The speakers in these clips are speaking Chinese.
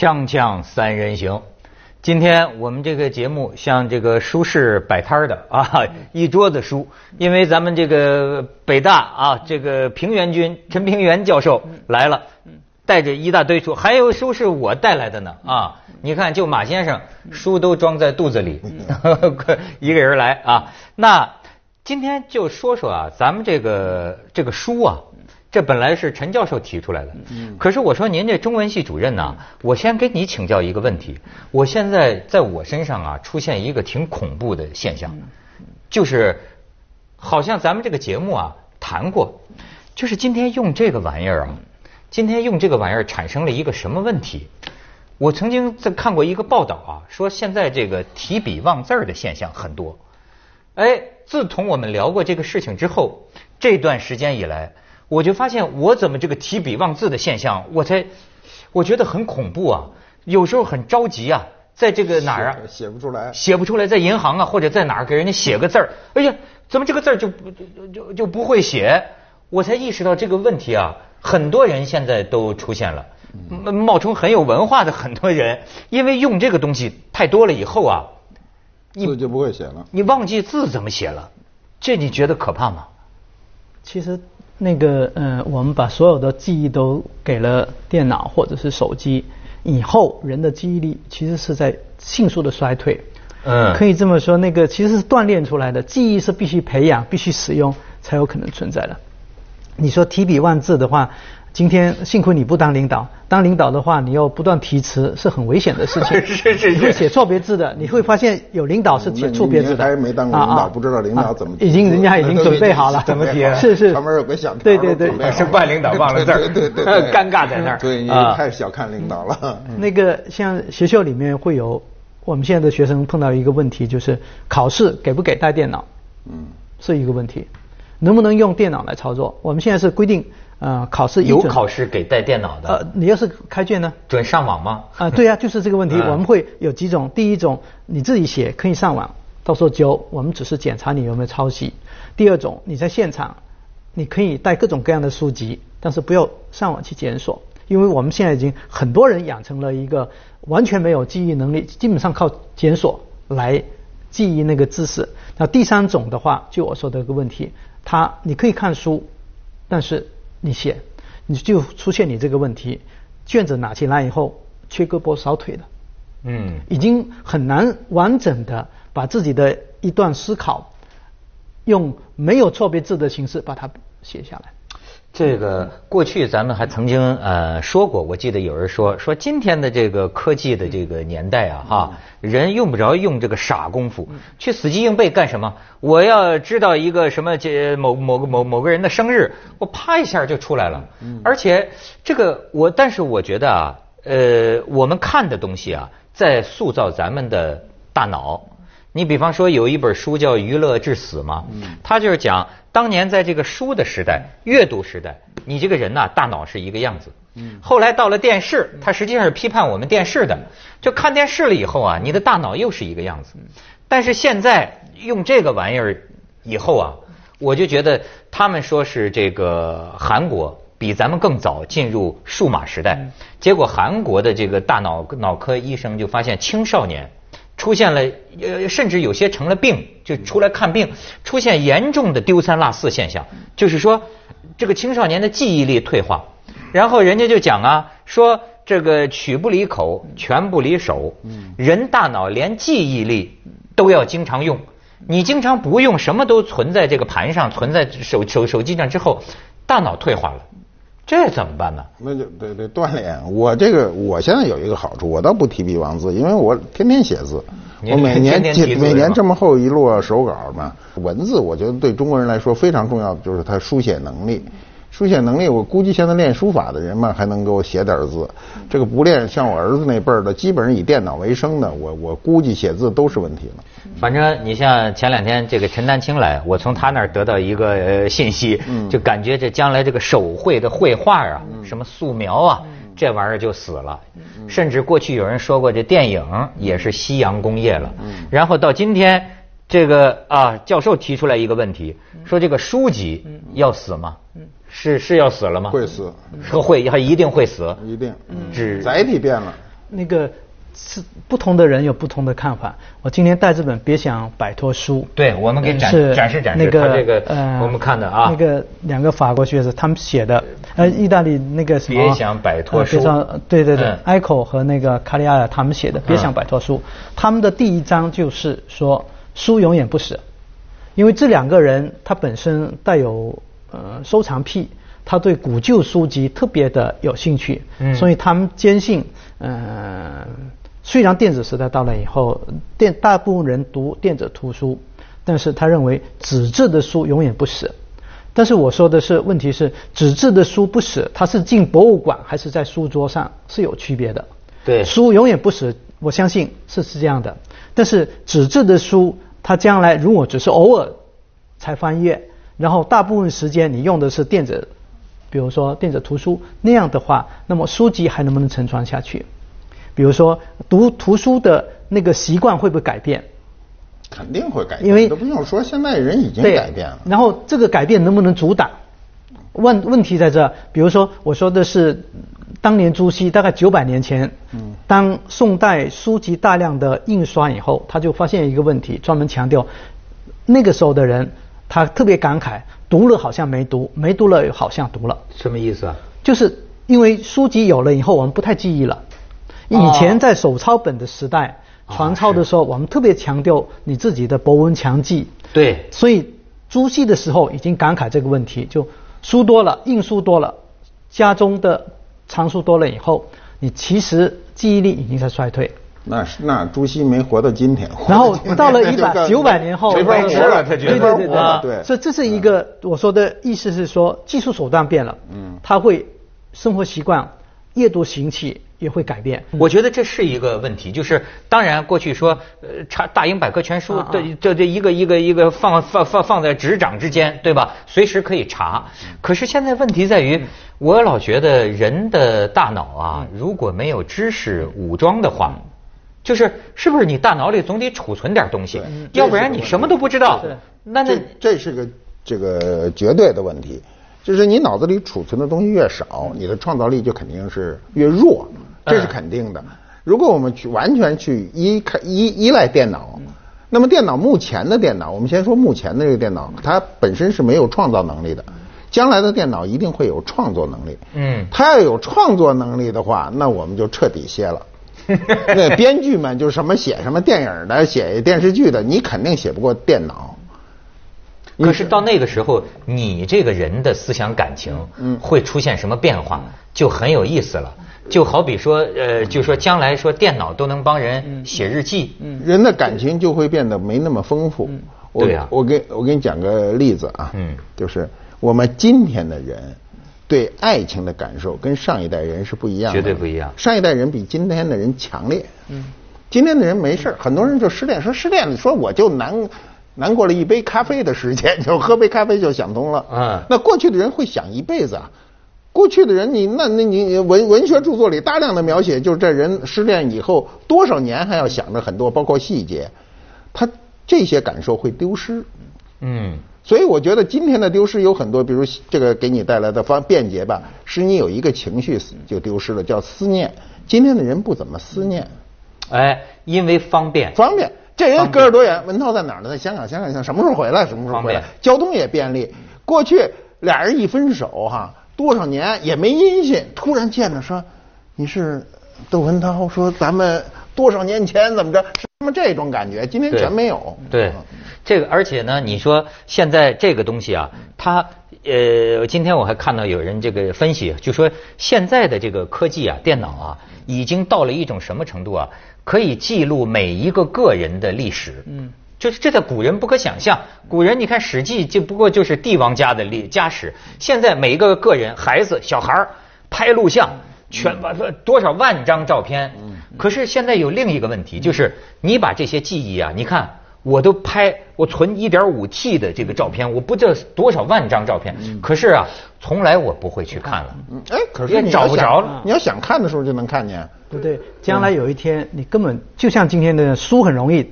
锵锵三人行，今天我们这个节目像这个书市摆摊儿的啊，一桌子书，因为咱们这个北大啊，这个平原君陈平原教授来了，带着一大堆书，还有书是我带来的呢啊，你看就马先生书都装在肚子里，一个人来啊，那今天就说说啊，咱们这个这个书啊。这本来是陈教授提出来的，可是我说您这中文系主任呢，我先给你请教一个问题。我现在在我身上啊出现一个挺恐怖的现象，就是好像咱们这个节目啊谈过，就是今天用这个玩意儿啊，今天用这个玩意儿产生了一个什么问题？我曾经在看过一个报道啊，说现在这个提笔忘字儿的现象很多。哎，自从我们聊过这个事情之后，这段时间以来。我就发现我怎么这个提笔忘字的现象，我才我觉得很恐怖啊！有时候很着急啊，在这个哪儿啊写不出来，写不出来，在银行啊或者在哪儿给人家写个字儿，哎呀，怎么这个字儿就不就就就不会写？我才意识到这个问题啊，很多人现在都出现了，冒充很有文化的很多人，因为用这个东西太多了以后啊，字就不会写了，你忘记字怎么写了，这你觉得可怕吗？其实。那个，呃，我们把所有的记忆都给了电脑或者是手机，以后人的记忆力其实是在迅速的衰退。嗯，可以这么说，那个其实是锻炼出来的，记忆是必须培养、必须使用才有可能存在的。你说提笔忘字的话。今天幸亏你不当领导，当领导的话，你要不断提词，是很危险的事情。是是，你会写错别字的，你会发现有领导是写错别字的。还没当过领导，不知道领导怎么。已经人家已经准备好了，怎么提？是是。旁边有个小对对对，是怪领导忘了字，对对对，尴尬在那儿。对你太小看领导了。那个像学校里面会有，我们现在的学生碰到一个问题，就是考试给不给带电脑？嗯，是一个问题，能不能用电脑来操作？我们现在是规定。呃，考试有考试给带电脑的。呃，你要是开卷呢？准上网吗？啊，对呀，就是这个问题。我们会有几种，第一种你自己写可以上网，到时候交，我们只是检查你有没有抄袭。第二种，你在现场，你可以带各种各样的书籍，但是不要上网去检索，因为我们现在已经很多人养成了一个完全没有记忆能力，基本上靠检索来记忆那个知识。那第三种的话，就我说的一个问题，他你可以看书，但是。你写，你就出现你这个问题，卷子拿起来以后缺胳膊少腿的，嗯，已经很难完整的把自己的一段思考，用没有错别字的形式把它写下来。这个过去咱们还曾经呃说过，我记得有人说说今天的这个科技的这个年代啊哈，人用不着用这个傻功夫去死记硬背干什么？我要知道一个什么这某某个某某个人的生日，我啪一下就出来了。而且这个我，但是我觉得啊，呃，我们看的东西啊，在塑造咱们的大脑。你比方说有一本书叫《娱乐至死》嘛，他就是讲当年在这个书的时代、阅读时代，你这个人呐，大脑是一个样子。后来到了电视，他实际上是批判我们电视的。就看电视了以后啊，你的大脑又是一个样子。但是现在用这个玩意儿以后啊，我就觉得他们说是这个韩国比咱们更早进入数码时代，结果韩国的这个大脑脑科医生就发现青少年。出现了，呃，甚至有些成了病，就出来看病，出现严重的丢三落四现象，就是说，这个青少年的记忆力退化。然后人家就讲啊，说这个曲不离口，拳不离手，人大脑连记忆力都要经常用，你经常不用，什么都存在这个盘上，存在手手手机上之后，大脑退化了。这怎么办呢？那就得得锻炼。我这个我现在有一个好处，我倒不提笔忘字，因为我天天写字。我每年每年这么厚一摞手稿嘛，文字我觉得对中国人来说非常重要的就是他书写能力。书写能力，我估计现在练书法的人嘛，还能够写点字。这个不练，像我儿子那辈儿的，基本上以电脑为生的，我我估计写字都是问题了。反正你像前两天这个陈丹青来，我从他那儿得到一个呃信息，就感觉这将来这个手绘的绘画啊，什么素描啊，这玩意儿就死了。甚至过去有人说过，这电影也是夕阳工业了。然后到今天，这个啊教授提出来一个问题，说这个书籍要死吗？是是要死了吗？会死，说会，他一定会死。一定。只载体变了。那个。是不同的人有不同的看法。我今天带这本《别想摆脱书》，对我们给展展示展示。那个这个呃，我们看的啊，那个两个法国学者他们写的，呃，意大利那个什么，别想摆脱书，对对对，埃口和那个卡利亚他们写的《别想摆脱书》，他们的第一章就是说书永远不死，因为这两个人他本身带有呃收藏癖，他对古旧书籍特别的有兴趣，所以他们坚信，嗯。虽然电子时代到了以后，电大部分人读电子图书，但是他认为纸质的书永远不死。但是我说的是，问题是纸质的书不死，它是进博物馆还是在书桌上是有区别的。对，书永远不死，我相信是是这样的。但是纸质的书，它将来如果只是偶尔才翻阅，然后大部分时间你用的是电子，比如说电子图书那样的话，那么书籍还能不能承传下去？比如说读图书的那个习惯会不会改变？肯定会改变，因为都不用说，现在人已经改变了。然后这个改变能不能阻挡？问问题在这，比如说我说的是当年朱熹大概九百年前，嗯，当宋代书籍大量的印刷以后，他就发现一个问题，专门强调那个时候的人，他特别感慨，读了好像没读，没读了好像读了。什么意思啊？就是因为书籍有了以后，我们不太记忆了。以前在手抄本的时代，传抄的时候，我们特别强调你自己的博闻强记。对。所以朱熹的时候已经感慨这个问题，就书多了，印书多了，家中的藏书多了以后，你其实记忆力已经在衰退。那是那朱熹没活到今天。然后 到了一百九百年后，没法活了，他对对对对。所以这是一个我说的意思是说，技术手段变了，嗯，他会生活习惯、阅读行气。也会改变，我觉得这是一个问题。就是当然，过去说呃查大英百科全书，这这这一个一个一个放放放放在执掌之间，对吧？随时可以查。可是现在问题在于，我老觉得人的大脑啊，如果没有知识武装的话，就是是不是你大脑里总得储存点东西，要不然你什么都不知道。那那这是个这个绝对的问题，就是你脑子里储存的东西越少，你的创造力就肯定是越弱。这是肯定的。如果我们去完全去依靠依依赖电脑，那么电脑目前的电脑，我们先说目前的这个电脑，它本身是没有创造能力的。将来的电脑一定会有创作能力。嗯，它要有创作能力的话，那我们就彻底歇了。那编剧们就什么写什么电影的，写电视剧的，你肯定写不过电脑。可是到那个时候，你这个人的思想感情会出现什么变化，就很有意思了。就好比说，呃，就说将来说电脑都能帮人写日记，人的感情就会变得没那么丰富。对呀，我给我给你讲个例子啊，嗯，就是我们今天的人对爱情的感受跟上一代人是不一样的，绝对不一样。上一代人比今天的人强烈。嗯，今天的人没事很多人就失恋，说失恋，说我就难难过了一杯咖啡的时间，就喝杯咖啡就想通了。嗯，那过去的人会想一辈子啊。过去的人，你那那你文文学著作里大量的描写，就是这人失恋以后多少年还要想着很多，包括细节，他这些感受会丢失。嗯，所以我觉得今天的丢失有很多，比如这个给你带来的方便捷吧，使你有一个情绪就丢失了，叫思念。今天的人不怎么思念，哎，因为方便。方便，这人隔着多远？文涛在哪儿呢？在香港，香港香什么时候回来？什么时候回来？交通也便利。过去俩人一分手，哈。多少年也没音信，突然见着说你是窦文涛，说咱们多少年前怎么着，什么这种感觉，今天全没有。对，这个而且呢，你说现在这个东西啊，它呃，今天我还看到有人这个分析，就说现在的这个科技啊，电脑啊，已经到了一种什么程度啊，可以记录每一个个人的历史。嗯。就是这在古人不可想象，古人你看《史记》就不过就是帝王家的历家史，现在每一个个人孩子小孩拍录像，全把多少万张照片。可是现在有另一个问题，就是你把这些记忆啊，你看我都拍，我存一点五 T 的这个照片，我不知道多少万张照片，可是啊，从来我不会去看了。哎，可是你找不着了。你要想看的时候就能看见，对不对？将来有一天你根本就像今天的书很容易。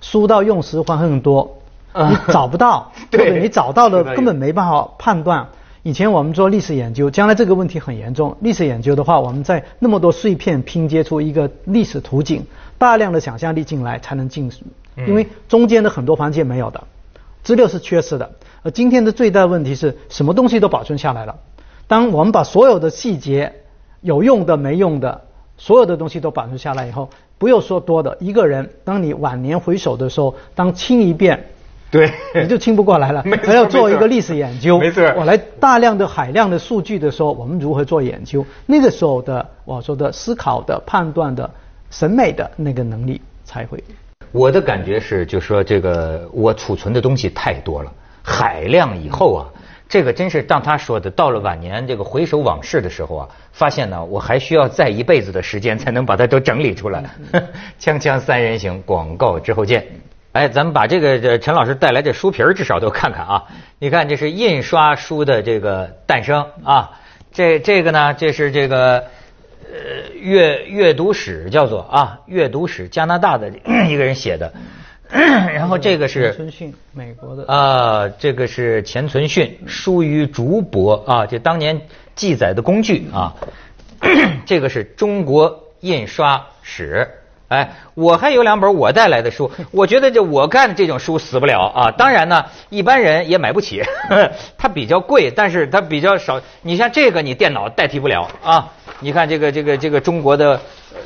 书到用时还很多，你找不到，对，你找到了根本没办法判断。以前我们做历史研究，将来这个问题很严重。历史研究的话，我们在那么多碎片拼接出一个历史图景，大量的想象力进来才能进，因为中间的很多环节没有的，资料是缺失的。而今天的最大问题是什么东西都保存下来了。当我们把所有的细节、有用的、没用的，所有的东西都保存下来以后，不用说多的，一个人当你晚年回首的时候，当清一遍。对，你就清不过来了。还要做一个历史研究。没错。我来大量的海量的数据的时候，我们如何做研究？那个时候的我说的思考的、判断的、审美的那个能力才会。我的感觉是，就说这个我储存的东西太多了，海量以后啊，这个真是当他说的，到了晚年这个回首往事的时候啊，发现呢，我还需要再一辈子的时间才能把它都整理出来。锵锵三人行，广告之后见。哎，咱们把这个这陈老师带来这书皮儿至少都看看啊！你看，这是印刷书的这个诞生啊。这这个呢，这是这个呃阅阅读史叫做啊阅读史，加拿大的一个人写的。然后这个是钱存训，美国的啊，这个是钱存训书于竹帛啊，就当年记载的工具啊。这个是中国印刷史。哎，我还有两本我带来的书，我觉得这我干这种书死不了啊。当然呢，一般人也买不起，它比较贵，但是它比较少。你像这个，你电脑代替不了啊。你看这个这个这个中国的。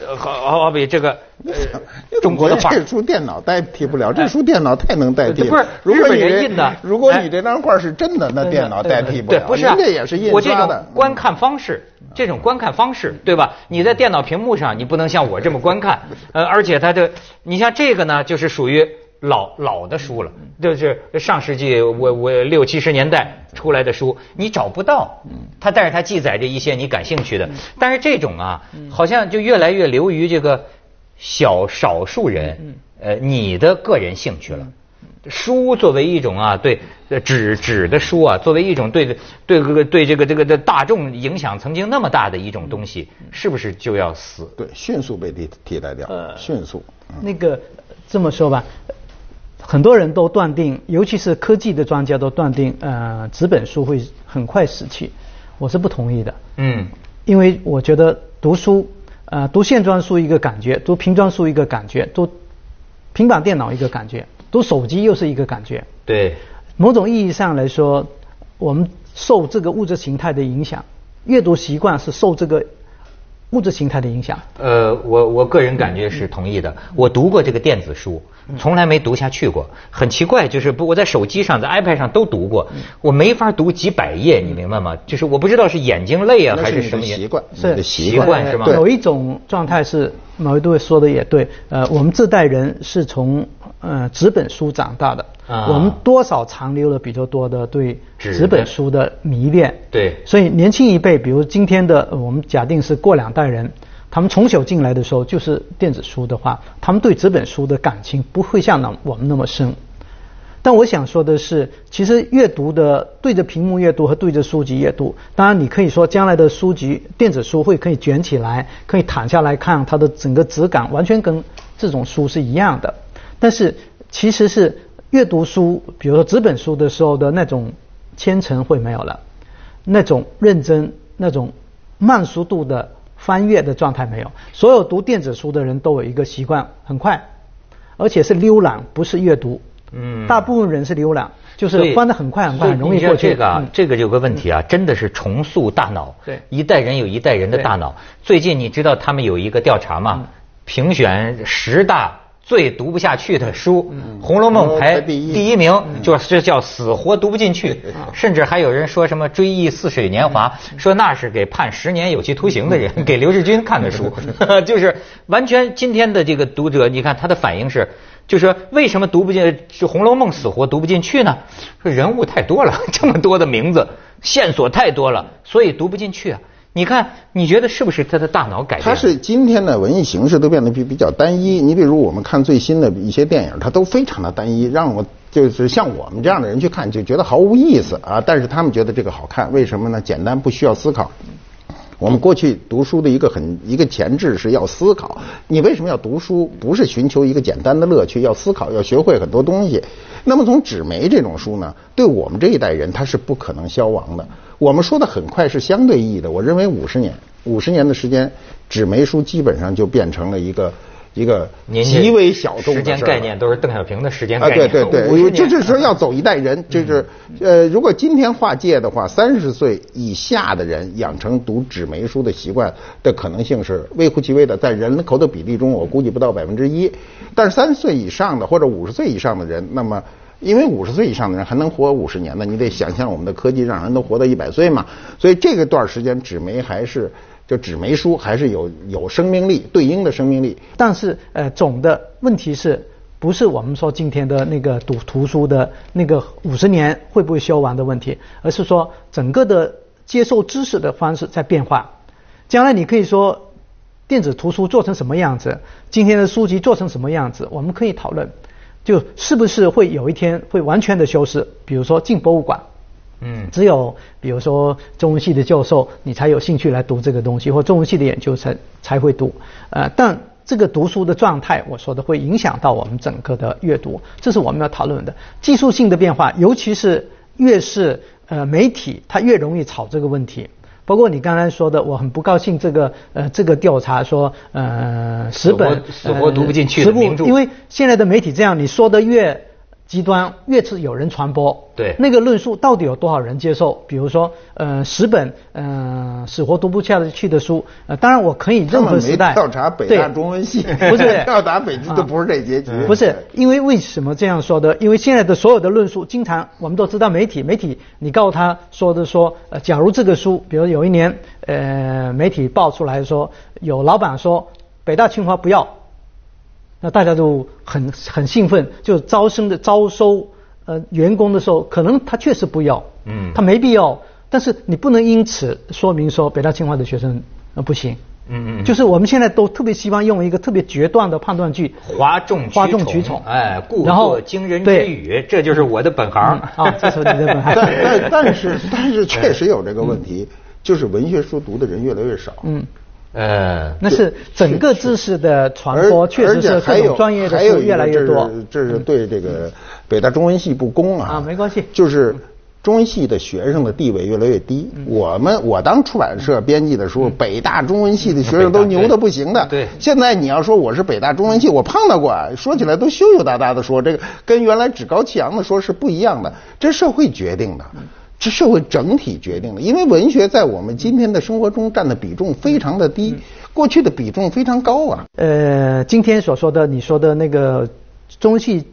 呃好好比这个，呃 中国的画，这书电脑代替不了，这书电脑太能代替。不是，日本人印的。如果你这张画是真的，那电脑代替不了。对，不是，这也是印刷的。观看方式，这种观看方式，对吧？你在电脑屏幕上，你不能像我这么观看。呃，而且它的，你像这个呢，就是属于。老老的书了，就是上世纪我我六七十年代出来的书，你找不到。嗯，它但是它记载着一些你感兴趣的，但是这种啊，好像就越来越流于这个小少数人，呃，你的个人兴趣了。书作为一种啊，对纸纸的书啊，作为一种对对这个对这个这个的大众影响曾经那么大的一种东西，是不是就要死？对，迅速被替替代掉。呃，迅速。那个这么说吧。很多人都断定，尤其是科技的专家都断定，呃，纸本书会很快死去。我是不同意的。嗯。因为我觉得读书，呃，读线装书一个感觉，读平装书一个感觉，读平板电脑一个感觉，读手机又是一个感觉。对。某种意义上来说，我们受这个物质形态的影响，阅读习惯是受这个物质形态的影响。呃，我我个人感觉是同意的。我读过这个电子书。从来没读下去过，很奇怪，就是不我在手机上、在 iPad 上都读过，我没法读几百页，你明白吗？就是我不知道是眼睛累啊，还是什么习惯，是习惯是吗？有一种状态是，某一位说的也对，呃，我们这代人是从呃纸本书长大的，啊我们多少残留了比较多的对纸本书的迷恋，对，所以年轻一辈，比如今天的我们假定是过两代人。他们从小进来的时候就是电子书的话，他们对纸本书的感情不会像那我们那么深。但我想说的是，其实阅读的对着屏幕阅读和对着书籍阅读，当然你可以说将来的书籍电子书会可以卷起来，可以躺下来看，它的整个质感完全跟这种书是一样的。但是其实是阅读书，比如说纸本书的时候的那种虔诚会没有了，那种认真、那种慢速度的。翻阅的状态没有，所有读电子书的人都有一个习惯，很快，而且是浏览，不是阅读。嗯，大部分人是浏览，就是翻的很快很快，很容易过去。这个啊，这个有个问题啊，真的是重塑大脑。对，一代人有一代人的大脑。最近你知道他们有一个调查吗？评选十大。最读不下去的书，《红楼梦》排第一。名，就是叫死活读不进去。甚至还有人说什么《追忆似水年华》，说那是给判十年有期徒刑的人给刘志军看的书，就是完全今天的这个读者，你看他的反应是，就是为什么读不进《是红楼梦》死活读不进去呢？说人物太多了，这么多的名字，线索太多了，所以读不进去啊。你看，你觉得是不是他的大脑改变？他是今天的文艺形式都变得比比较单一。你比如我们看最新的一些电影，它都非常的单一，让我就是像我们这样的人去看就觉得毫无意思啊。但是他们觉得这个好看，为什么呢？简单，不需要思考。我们过去读书的一个很一个前置是要思考。你为什么要读书？不是寻求一个简单的乐趣，要思考，要学会很多东西。那么从纸媒这种书呢，对我们这一代人它是不可能消亡的。我们说的很快是相对意义的，我认为五十年，五十年的时间，纸媒书基本上就变成了一个。一个极为小众的时间概念都是邓小平的时间概念。啊，对对对，就是说要走一代人，就是呃，如果今天划界的话，三十岁以下的人养成读纸媒书的习惯的可能性是微乎其微的，在人口的比例中，我估计不到百分之一。但是三十岁以上的或者五十岁以上的人，那么因为五十岁以上的人还能活五十年呢，你得想象我们的科技让人都活到一百岁嘛，所以这个段时间纸媒还是。就纸媒书还是有有生命力，对应的生命力。但是呃，总的问题是不是我们说今天的那个读图书的那个五十年会不会消亡的问题，而是说整个的接受知识的方式在变化。将来你可以说电子图书做成什么样子，今天的书籍做成什么样子，我们可以讨论，就是不是会有一天会完全的消失？比如说进博物馆。嗯，只有比如说中文系的教授，你才有兴趣来读这个东西，或中文系的研究生才会读。呃，但这个读书的状态，我说的会影响到我们整个的阅读，这是我们要讨论的技术性的变化，尤其是越是呃媒体，它越容易炒这个问题。包括你刚才说的，我很不高兴这个呃这个调查说呃十本死活读不进去的名著，因为现在的媒体这样，你说的越。极端越是有人传播，对那个论述到底有多少人接受？比如说，呃，十本呃死活读不下去的书，呃，当然我可以任何时代调查北大中文系，不是 调查北京都不是这结局，不是因为为什么这样说的？因为现在的所有的论述，经常我们都知道媒体，媒体你告诉他说的说，呃，假如这个书，比如有一年，呃，媒体爆出来说有老板说北大清华不要。那大家都很很兴奋，就招生的招收呃员工的时候，可能他确实不要，嗯，他没必要，但是你不能因此说明说北大清华的学生呃不行，嗯嗯，就是我们现在都特别希望用一个特别决断的判断句，哗众哗众取宠，哎，故作惊人之语，这就是我的本行。啊，这是你的本行，但但是但是确实有这个问题，就是文学书读的人越来越少，嗯。呃，那是整个知识的传播，确实是各种专业的书越来越多。这是对这个北大中文系不公啊！啊，没关系。就是中文系的学生的地位越来越低。我们我当出版社编辑的时候，北大中文系的学生都牛的不行的。对。现在你要说我是北大中文系，我碰到过，说起来都羞羞答答的说，这个跟原来趾高气扬的说是不一样的。这社会决定的。是社会整体决定的，因为文学在我们今天的生活中占的比重非常的低，过去的比重非常高啊。呃，今天所说的你说的那个中戏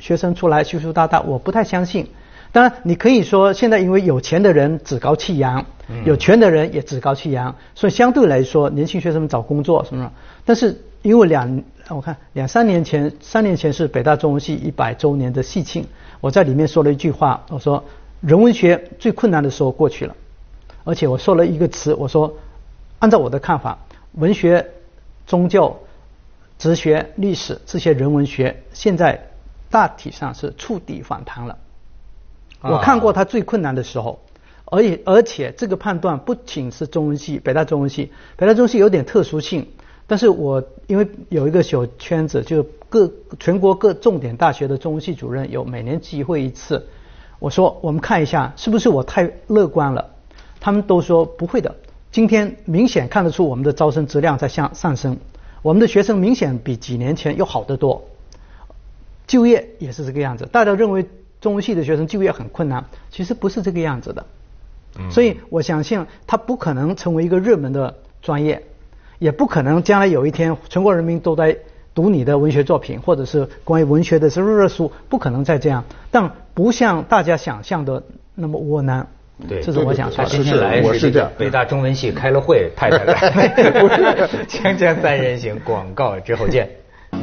学生出来羞羞答答，我不太相信。当然，你可以说现在因为有钱的人趾高气扬，有权的人也趾高气扬，所以相对来说年轻学生们找工作什么。但是因为两我看两三年前，三年前是北大中文系一百周年的戏庆，我在里面说了一句话，我说。人文学最困难的时候过去了，而且我说了一个词，我说，按照我的看法，文学、宗教、哲学、历史这些人文学，现在大体上是触底反弹了。我看过它最困难的时候，而且而且这个判断不仅是中文系，北大中文系，北大中文系有点特殊性，但是我因为有一个小圈子，就各全国各重点大学的中文系主任有每年集会一次。我说，我们看一下是不是我太乐观了？他们都说不会的。今天明显看得出我们的招生质量在向上升，我们的学生明显比几年前要好得多。就业也是这个样子。大家认为中文系的学生就业很困难，其实不是这个样子的。所以我相信他不可能成为一个热门的专业，也不可能将来有一天全国人民都在。读你的文学作品，或者是关于文学的热书，不可能再这样。但不像大家想象的那么窝囊。对，这是我想说。今天来是这样，北大中文系开了会，太太来。不是，锵锵三人行，广告之后见。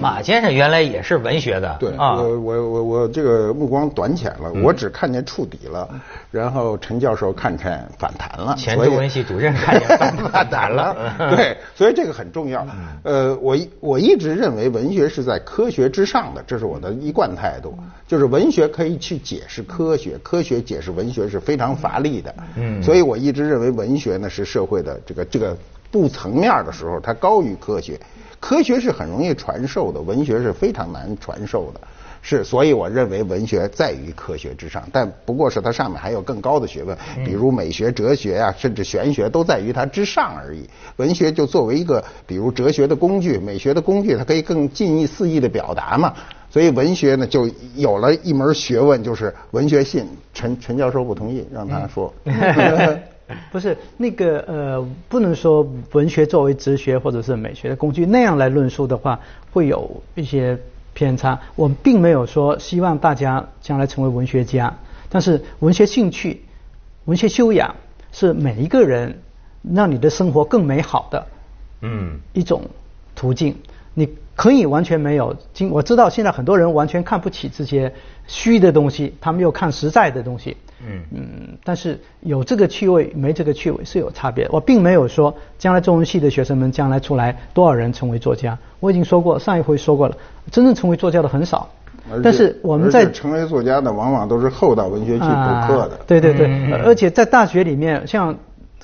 马先生原来也是文学的，对，我我我我这个目光短浅了，我只看见触底了，然后陈教授看见反弹了，前中文系主任看见反弹了 对，所以这个很重要。呃，我我一直认为文学是在科学之上的，这是我的一贯态度，就是文学可以去解释科学，科学解释文学是非常乏力的，嗯，所以我一直认为文学呢是社会的这个这个不层面的时候，它高于科学。科学是很容易传授的，文学是非常难传授的。是，所以我认为文学在于科学之上，但不过是它上面还有更高的学问，比如美学、哲学啊，甚至玄学都在于它之上而已。文学就作为一个，比如哲学的工具、美学的工具，它可以更近义肆意的表达嘛。所以文学呢，就有了一门学问，就是文学性。陈陈教授不同意，让他说。不是那个呃，不能说文学作为哲学或者是美学的工具那样来论述的话，会有一些。偏差，我并没有说希望大家将来成为文学家，但是文学兴趣、文学修养是每一个人让你的生活更美好的嗯一种途径。你可以完全没有，经我知道现在很多人完全看不起这些虚的东西，他们又看实在的东西。嗯嗯，但是有这个趣味没这个趣味是有差别。我并没有说将来中文系的学生们将来出来多少人成为作家，我已经说过上一回说过了，真正成为作家的很少。但是我们在成为作家的往往都是后到文学系补课的。对对对，而且在大学里面，像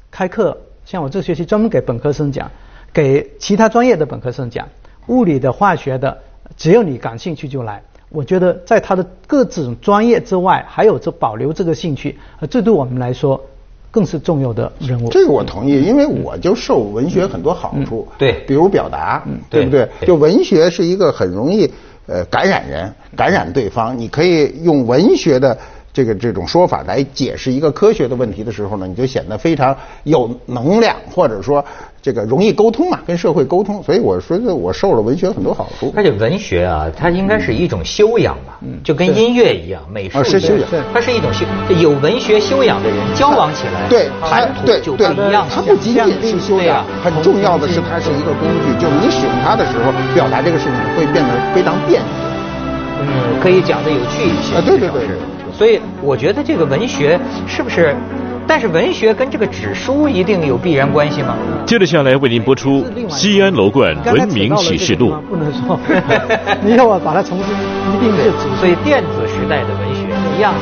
开课，像我这学期专门给本科生讲，给其他专业的本科生讲，物理的、化学的，只要你感兴趣就来。我觉得在他的各种专业之外，还有这保留这个兴趣，这对我们来说更是重要的人物。这个我同意，因为我就受文学很多好处。对，比如表达，对不对？就文学是一个很容易呃感染人、感染对方。你可以用文学的。这个这种说法来解释一个科学的问题的时候呢，你就显得非常有能量，或者说这个容易沟通嘛，跟社会沟通。所以我说，我受了文学很多好处。而且文学啊，它应该是一种修养吧，就跟音乐一样，美术是修养，它是一种修。有文学修养的人交往起来，对，谈吐就不一样。它不仅仅是修养，很重要的是它是一个工具，就是你使用它的时候，表达这个事情会变得非常便利。嗯，可以讲的有趣一些。啊，对对对。所以我觉得这个文学是不是？但是文学跟这个纸书一定有必然关系吗？接着下来为您播出《西安楼冠文明启示录》。不能说，你要我把它重新一定是纸，所以电子时代的文学一样。